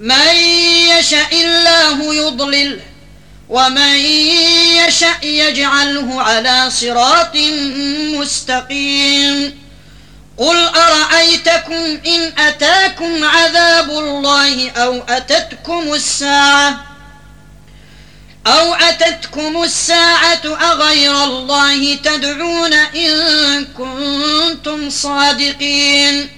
من يشاء الله يضلل ومن يشاء يجعله على صراط مستقيم. قل أرأيتكم إن أتاكم عذاب الله أو أتتكم الساعة أو أتتكم الساعة أغير الله تدعون إن كنتم صادقين.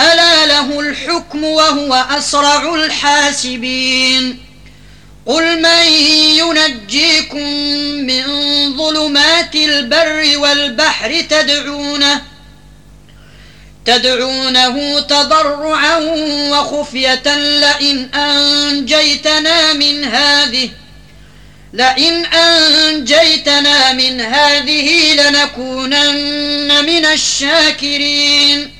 ألا له الحكم وهو أسرع الحاسبين قل من ينجيكم من ظلمات البر والبحر تدعونه تدعونه تضرعا وخفية لئن أنجيتنا من هذه لئن أنجيتنا من هذه لنكونن من الشاكرين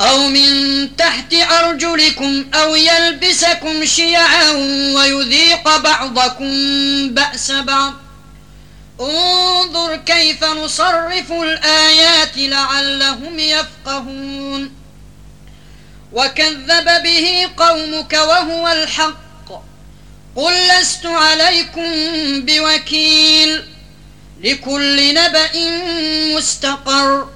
أو من تحت أرجلكم أو يلبسكم شيعا ويذيق بعضكم بأس بعض. انظر كيف نصرف الآيات لعلهم يفقهون. وكذب به قومك وهو الحق. قل لست عليكم بوكيل. لكل نبأ مستقر.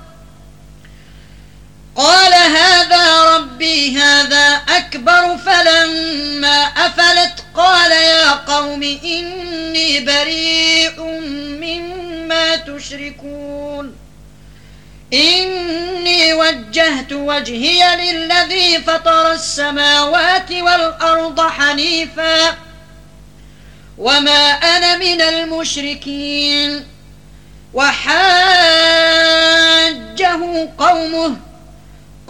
قال هذا ربي هذا أكبر فلما أفلت قال يا قوم إني بريء مما تشركون. إني وجهت وجهي للذي فطر السماوات والأرض حنيفا وما أنا من المشركين. وحاجه قومه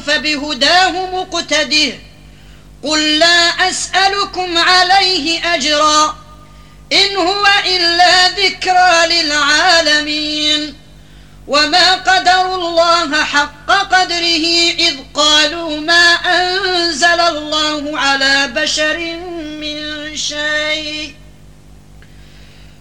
فبهداه مقتده قل لا أسألكم عليه أجرا. إن هو إلا ذكرى للعالمين. وما قدروا الله حق قدره إذ قالوا ما أنزل الله على بشر من شيء.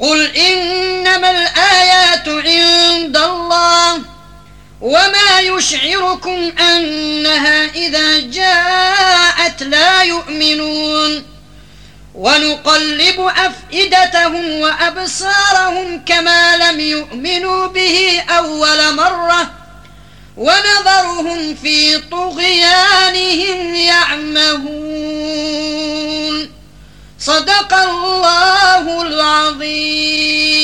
قل إنما الآيات عند الله وما يشعركم أنها إذا جاءت لا يؤمنون ونقلب أفئدتهم وأبصارهم كما لم يؤمنوا به أول مرة ونظرهم في طغيانهم يعمهون صدق الله العظيم.